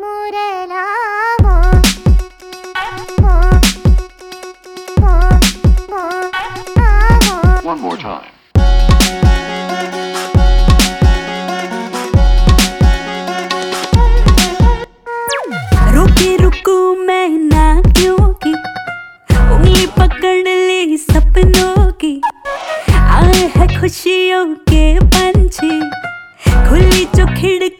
One more time. रुकी खुशियों के पंछी। खुली जो खिड़की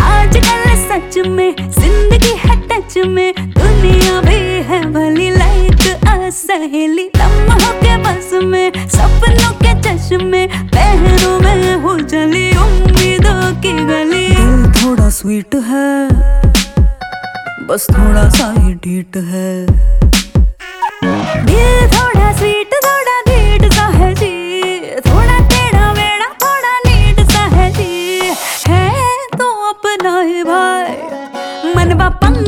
आजकल सच में ज़िंदगी है टच में, दुनिया भी है भली लाइक आ सहेली। लम्हों के बस में, सपनों के चश्मे, पहनों में हो उम्मीदों की गली। थोड़ा स्वीट है, बस थोड़ा सा ही डीट है। है जी है तो अपना ही भाई मनवा पंख